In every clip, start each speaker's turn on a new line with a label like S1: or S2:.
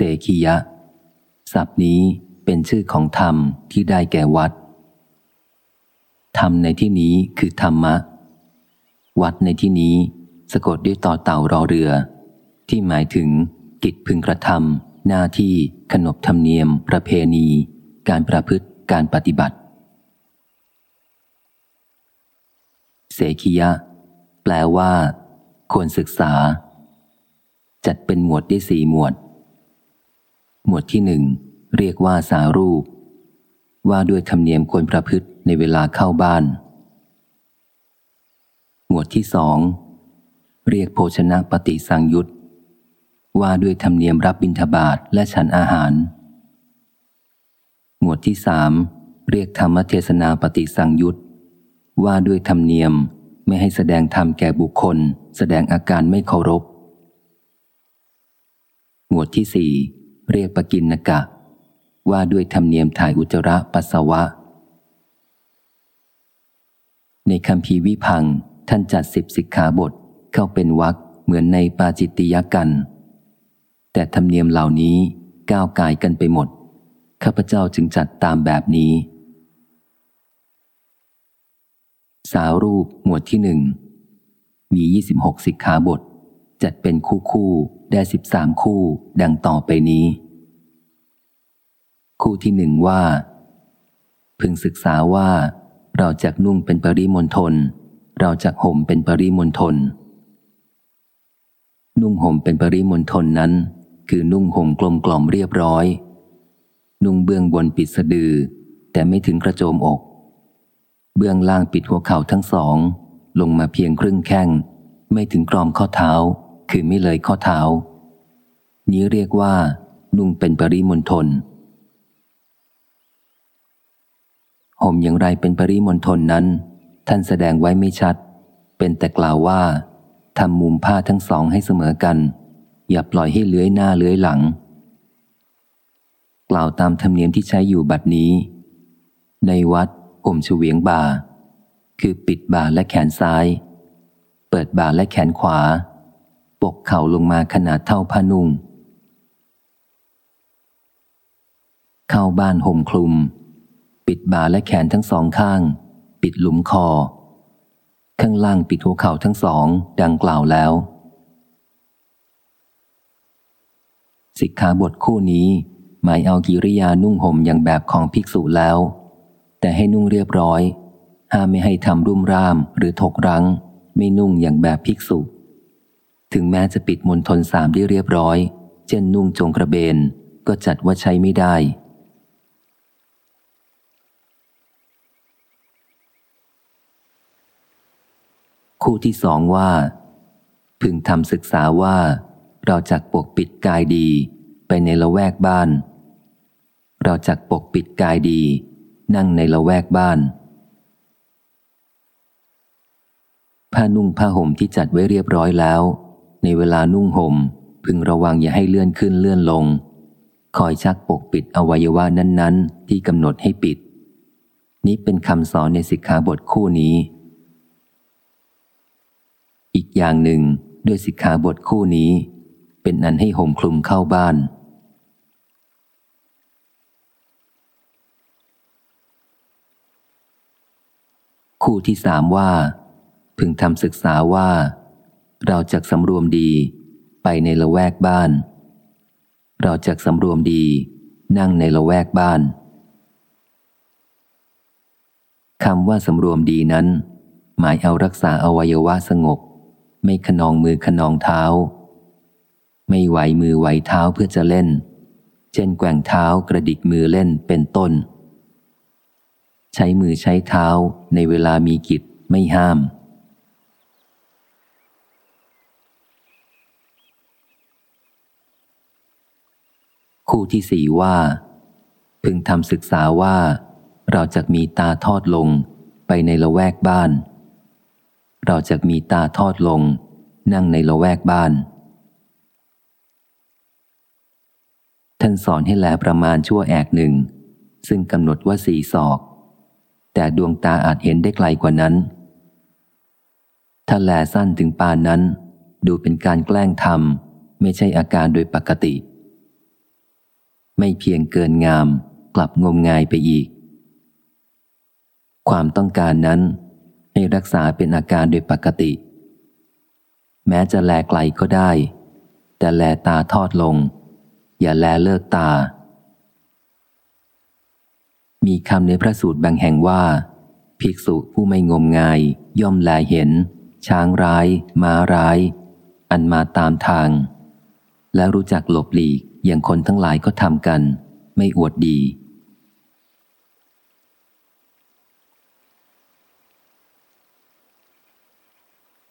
S1: เสขียะศัพท์นี้เป็นชื่อของธรรมที่ได้แก่วัด ธรรมในที่นี้คือธรรมะ วัดในที่นี้สะกดด้วยต่อเต่ารอเรือ ที่หมายถึงกิจพึงกระทำหน้าที่ขนบธรรมเนียม ประเพณี การประพฤติการปฏิบัติ เสขียะ แปลว่าควรศึกษา จัดเป็นหมวดได้สี่หมวด หมวดที่หนึ่งเรียกว่าสารูป ว่าด้วยธรรมเนียมควรประพฤติในเวลาเข้าบ้าน หมวดที่สองเรียกโภชนะปฏิสังยุตว่าด้วยธรรมเนียมรับบิณฑบาตและฉันอาหาร หมวดที่สามเรียกธรรมเทศนาปฏิสังยุตว่าด้วยธรรมเนียมไม่ให้แสดงธรรมแก่บุคคล แสดงอาการไม่เคารพ หมวดที่สี่ เรียกปกินนกะ ว่าด้วยธรรมเนียมถ่ายอุจจาระปัสสาวะ ในคำพีวิพังท่านจัดสิบสิกขาบทเข้าเป็นวักเหมือนในปาจิตติยกัน แต่ธรรมเนียมเหล่านี้ก้าวกายกันไปหมด ข้าพเจ้าจึงจัดตามแบบนี้ สาวรูปหมวดที่หนึ่งมี 26 สิกขาบท จัดเป็นคู่คู่ได้ 13 คู่ ดังต่อไปนี้ คู่ที่หนึ่งว่า พึงศึกษาว่า เราจักนุ่งเป็นปริมณฑลเราจักห่มเป็นปริมณฑลนุ่งห่มเป็นปริมณฑลนั้น คือนุ่งห่มกลมกล่อมเรียบร้อย นุ่งเบื้องบนปิดสะดือ แต่ไม่ถึงกระโจมอก เบื้องล่างปิดหัวเข่าทั้งสอง ลงมาเพียงครึ่งแข้ง ไม่ถึงกรอมข้อเท้า คือไม่เลยข้อเท้า นี้เรียกว่า นุ่งเป็นปริมณฑล ห่มอย่างไรเป็นปริมณฑลนั้น ท่านแสดงไว้ไม่ชัด เป็นแต่กล่าวว่าทำมุมผ้าทั้งสองให้เสมอกัน อย่าปล่อยให้เลื้อยหน้าเลื้อยหลัง กล่าวตามธรรมเนียมที่ใช้อยู่บัดนี้ ในวัดห่มเฉวียงบ่า คือปิดบ่าและแขนซ้าย เปิดบ่าและแขนขวา ปกเข่าลงมาขนาดเท่าผ้านุ่ง เข้าบ้านห่มคลุม ปิดบ่าและแขนทั้งสองข้าง ปิดหลุมคอ ข้างล่างปิดหัวเข่าทั้งสอง ดังกล่าวแล้ว สิกขาบทคู่นี้หมายเอากิริยานุ่งห่มอย่างแบบของภิกษุแล้ว แต่ให้นุ่งเรียบร้อย ห้ามไม่ให้ทำรุ่มร่ามหรือถกรังไม่นุ่งอย่างแบบภิกษุ ถึงแม้จะปิดมนทนสามได้เรียบร้อย เช่นนุ่งจงกระเบนก็จัดว่าใช้ไม่ได้ คู่ที่สองว่า พึงทำศึกษาว่า เราจักปกปิดกายดีไปในละแวกบ้าน เราจักปกปิดกายดี นั่งในละแวกบ้าน ผ้านุ่งผ้าห่มที่จัดไว้เรียบร้อยแล้ว ในเวลานุ่งห่ม พึงระวังอย่าให้เลื่อนขึ้นเลื่อนลง คอยชักปกปิดอวัยวะนั้น ๆ ที่กำหนดให้ปิด นี้เป็นคำสอนในสิกขาบทคู่นี้ อีกอย่างหนึ่งด้วยสิกขาบทคู่นี้ เป็นอันให้ห่มคลุมเข้าบ้าน คู่ที่สามว่า พึงทำศึกษาว่า เราจะสำรวมดีไปในละแวกบ้าน เราจะสำรวมดีนั่งในละแวกบ้านคำว่าสำรวมดีนั้น หมายเอารักษาอวัยวะสงบ ไม่ขนองมือขนองเท้า ไม่ไหวมือไหวเท้าเพื่อจะเล่น เช่นแกว่งเท้ากระดิกมือเล่นเป็นต้น ใช้มือใช้เท้าในเวลามีกิจไม่ห้าม คู่ที่สี่ว่า พึงทำศึกษาว่าเราจะมีตาทอดลงไปในละแวกบ้าน เราจะมีตาทอดลง นั่งในละแวกบ้าน ท่านสอนให้แลประมาณชั่วแอกหนึ่ง ซึ่งกำหนดว่าสี่ศอก แต่ดวงตาอาจเห็นได้ไกลกว่านั้น ถ้าแลสั้นถึงปานนั้น ดูเป็นการแกล้งทำไม่ใช่อาการโดยปกติ ไม่เพียงเกินงาม กลับงมงายไปอีก ความต้องการนั้น ให้รักษาเป็นอาการโดยปกติ แม้จะแลไกลก็ได้ แต่แลตาทอดลง อย่าแลเลิกตา มีคำในพระสูตรบางแห่งว่า ภิกษุผู้ไม่งมงาย ย่อมแลเห็น ช้างร้าย ม้าร้าย อันมาตามทาง และรู้จักหลบหลีกอย่างคนทั้งหลายก็ทำกัน ไม่อวดดี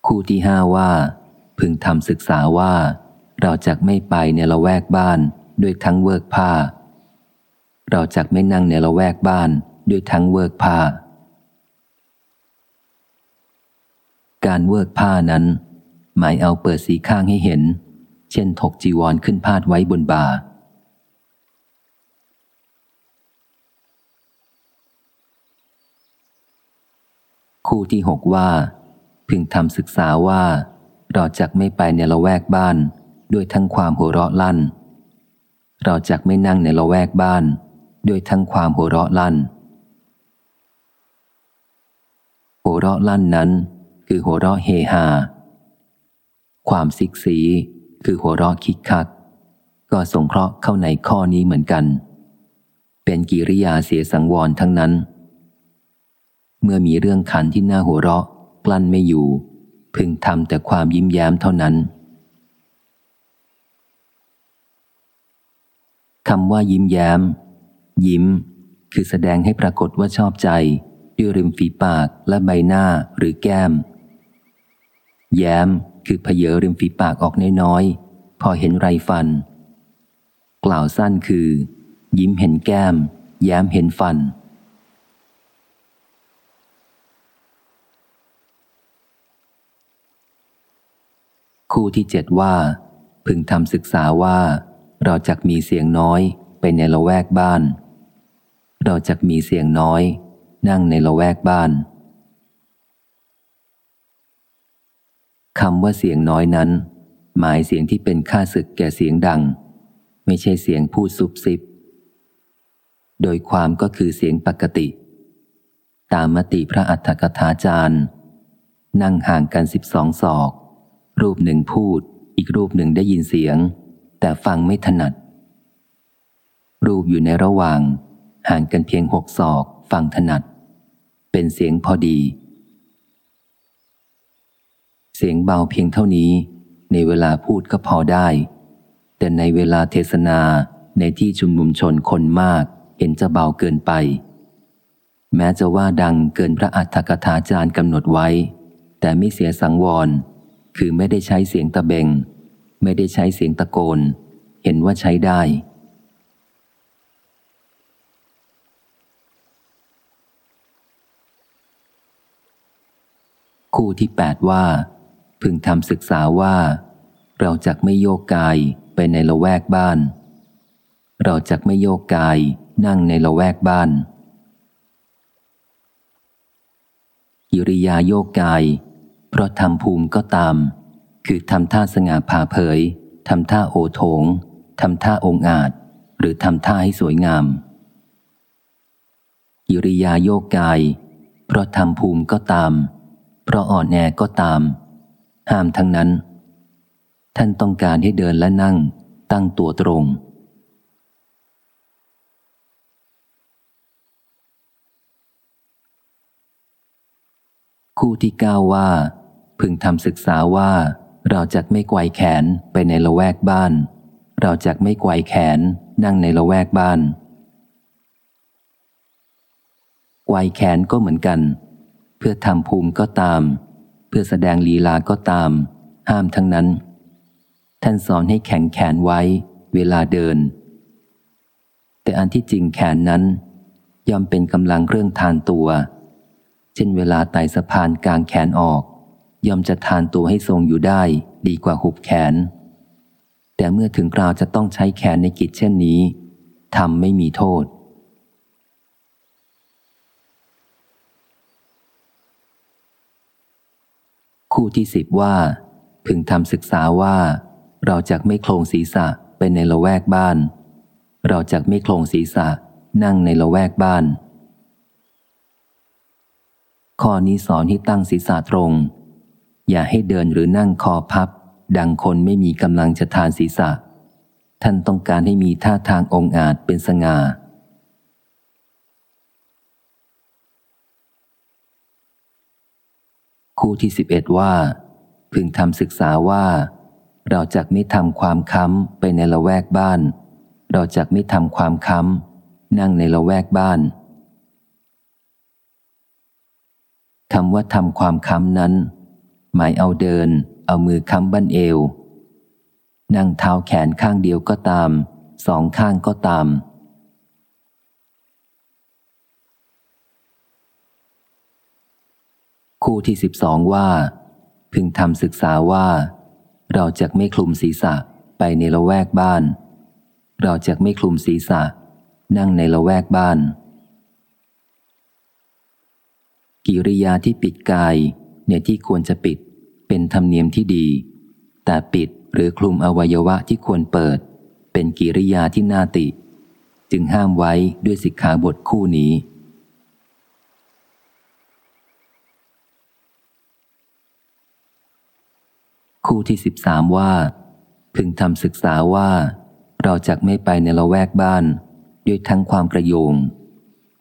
S1: คู่ที่ห้าว่า พึงทำศึกษาว่า เราจะไม่ไปในละแวกบ้านด้วยทั้งเวิร์กผ้า เราจะไม่นั่งในละแวกบ้านด้วยทั้งเวิร์กผ้า การเวิร์กผ้านั้น หมายเอาเปิดสีข้างให้เห็น เช่นถกจีวรขึ้นพาดไว้บนบ่าคู่ที่หกว่า พึงทำศึกษาว่า เราจะไม่ไปในละแวกบ้าน ด้วยทั้งความหัวเราะลั่น เราจะไม่นั่งในละแวกบ้าน ด้วยทั้งความหัวเราะลั่น หัวเราะลั่นนั้น คือหัวเราะเฮฮา ความซิกสีคือหัวเราะคิกคัก ก็สงเคราะห์เข้าในข้อนี้เหมือนกัน เป็นกิริยาเสียสังวรทั้งนั้น เมื่อมีเรื่องขันที่น่าหัวเราะ กลั้นไม่อยู่ พึงทำแต่ความยิ้มแย้มเท่านั้นคำว่ายิ้มแย้ม ยิ้ม คือแสดงให้ปรากฏว่าชอบใจด้วยริมฝีปากและใบหน้าหรือแก้ม แย้ม คือเพเยอริมฝีปากออกน้อยๆพอเห็นไรฟัน กล่าวสั้นคือ ยิ้มเห็นแก้ม แย้มเห็นฟัน คู่ที่เจ็ดว่า พึงทำศึกษาว่า เราจะมีเสียงน้อยไปในละแวกบ้าน เราจะมีเสียงน้อย นั่งในละแวกบ้านคำว่าเสียงน้อยนั้น หมายเสียงที่เป็นค่าศึกแก่เสียงดัง ไม่ใช่เสียงพูดซุบซิบ โดยความก็คือเสียงปกติ ตามมติพระอัฏฐกถาจารย์ นั่งห่างกันสิบสองศอก รูปหนึ่งพูด อีกรูปหนึ่งได้ยินเสียง แต่ฟังไม่ถนัด รูปอยู่ในระหว่าง ห่างกันเพียงหกศอก ฟังถนัด เป็นเสียงพอดี เสียงเบาเพียงเท่านี้ ในเวลาพูดก็พอได้ แต่ในเวลาเทศนาในที่ชุมนุมชนคนมาก เห็นจะเบาเกินไป แม้จะว่าดังเกินพระอัฏฐกถาจารย์กำหนดไว้ แต่ไม่เสียสังวร คือไม่ได้ใช้เสียงตะเบง ไม่ได้ใช้เสียงตะโกน เห็นว่าใช้ได้ คู่ที่แปดว่า พึงทำศึกษาว่า เราจะไม่โยกกายไปในละแวกบ้าน เราจะไม่โยกกายนั่งในละแวกบ้านกิริยาโยกกาย เพราะทำภูมิก็ตาม คือทำท่าสง่าผ่าเผยทำท่าโอโถงทำท่าองอาจ หรือทำท่าให้สวยงามกิริยาโยกกาย เพราะทำภูมิก็ตาม เพราะอ่อนแอก็ตาม ห้ามทั้งนั้น ท่านต้องการให้เดินและนั่ง ตั้งตัวตรง คู่ที่ก้าว่า พึงทำศึกษาว่า เราจะไม่ไกวแขนไปในละแวกบ้าน เราจะไม่ไกวแขนนั่งในละแวกบ้านไกวแขนก็เหมือนกัน เพื่อทำภูมิก็ตาม เพื่อแสดงลีลาก็ตาม ห้ามทั้งนั้น ท่านสอนให้แข็งแขนไว้ เวลาเดิน แต่อันที่จริงแขนนั้น ย่อมเป็นกำลังเครื่องทานตัว เช่นเวลาไต่สะพานกลางแขนออก ย่อมจะทานตัวให้ทรงอยู่ได้ดีกว่าหุบแขน แต่เมื่อถึงคราวจะต้องใช้แขนในกิจเช่นนี้ทำไม่มีโทษ คู่ที่สิบว่า พึงทำศึกษาว่า เราจะไม่โคลงศีรษะไปในละแวกบ้าน เราจะไม่โคลงศีรษะนั่งในละแวกบ้าน ข้อนี้สอนให้ตั้งศีรษะตรง อย่าให้เดินหรือนั่งคอพับ ดังคนไม่มีกำลังจะทานศีรษะ ท่านต้องการให้มีท่าทางองอาจเป็นสง่าคู่ที่สิบเอ็ดว่า พึงทำศึกษาว่า เราจะไม่ทำความค้ำไปในละแวกบ้าน เราจะไม่ทำความค้ำนั่งในละแวกบ้านคำว่าทำความค้ำนั้น หมายเอาเดิน เอามือค้ำบั้นเอว นั่งเท้าแขนข้างเดียวก็ตาม สองข้างก็ตาม คู่ที่สิบสองว่า พึงทำศึกษาว่า เราจะไม่คลุมศีรษะไปในละแวกบ้าน เราจะไม่คลุมศีรษะ นั่งในละแวกบ้านกิริยาที่ปิดกายในที่ควรจะปิด เป็นธรรมเนียมที่ดี แต่ปิดหรือคลุมอวัยวะที่ควรเปิด เป็นกิริยาที่น่าติ จึงห้ามไว้ด้วยสิกขาบทคู่นี้ คู่ที่สิบสามว่า พึงทำศึกษาว่า เราจะไม่ไปในละแวกบ้าน ด้วยทั้งความกระโยง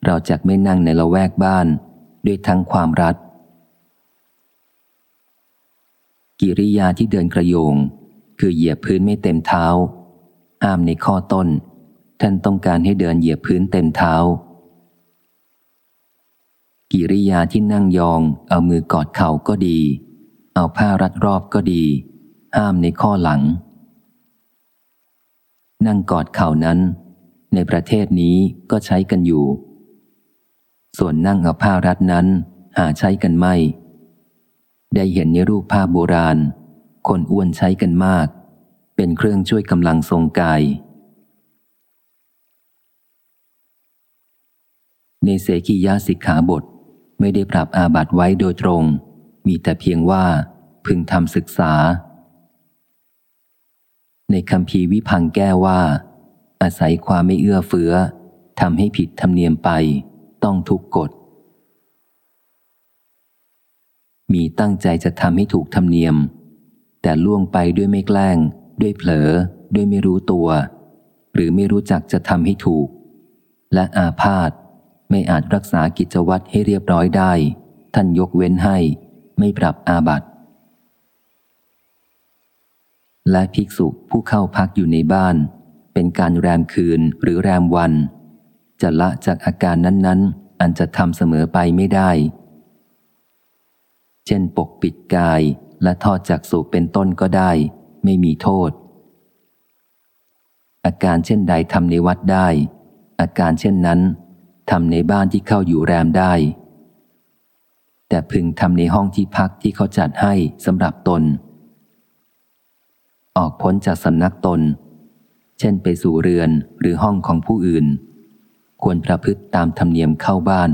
S1: เราจะไม่นั่งในละแวกบ้าน ด้วยทั้งความรัด กิริยาที่เดินกระโยง คือเหยียบพื้นไม่เต็มเท้า ห้ามในข้อต้น ท่านต้องการให้เดินเหยียบพื้นเต็มเท้า กิริยาที่นั่งยอง เอามือกอดเข่าก็ดี เอาผ้ารัดรอบก็ดี ห้ามในข้อหลัง นั่งกอดเข่านั้น ในประเทศนี้ก็ใช้กันอยู่ ส่วนนั่งเอาผ้ารัดนั้นหาใช้กันไม่ ได้เห็นในรูปภาพโบราณ คนอ้วนใช้กันมาก เป็นเครื่องช่วยกำลังทรงกาย ในเสกียาสิกขาบทไม่ได้ปรับอาบัตไว้โดยตรง มีแต่เพียงว่าพึงทำศึกษา ในคำพีวิพังแก้ว่า อาศัยความไม่เอื้อเฟื้อทำให้ผิดธรรมเนียมไป ต้องทุกกฎ มีตั้งใจจะทำให้ถูกธรรมเนียม แต่ล่วงไปด้วยไม่แกล้ง ด้วยเผลอ ด้วยไม่รู้ตัว หรือไม่รู้จักจะทำให้ถูก และอาพาธไม่อาจรักษากิจวัตรให้เรียบร้อยได้ ท่านยกเว้นให้ ไม่ปรับอาบัติ และภิกษุผู้เข้าพักอยู่ในบ้าน เป็นการแรมคืนหรือแรมวัน จะละจากอาการนั้น ๆ อันจะทำเสมอไปไม่ได้ เช่นปกปิดกายและทอดจากสูบเป็นต้นก็ได้ ไม่มีโทษ อาการเช่นใดทำในวัดได้ อาการเช่นนั้นทำในบ้านที่เข้าอยู่แรมได้ แต่พึงทำในห้องที่พักที่เขาจัดให้สำหรับตน ออกพ้นจากสำนักตน เช่นไปสู่เรือนหรือห้องของผู้อื่น ควรประพฤติตามธรรมเนียมเข้าบ้าน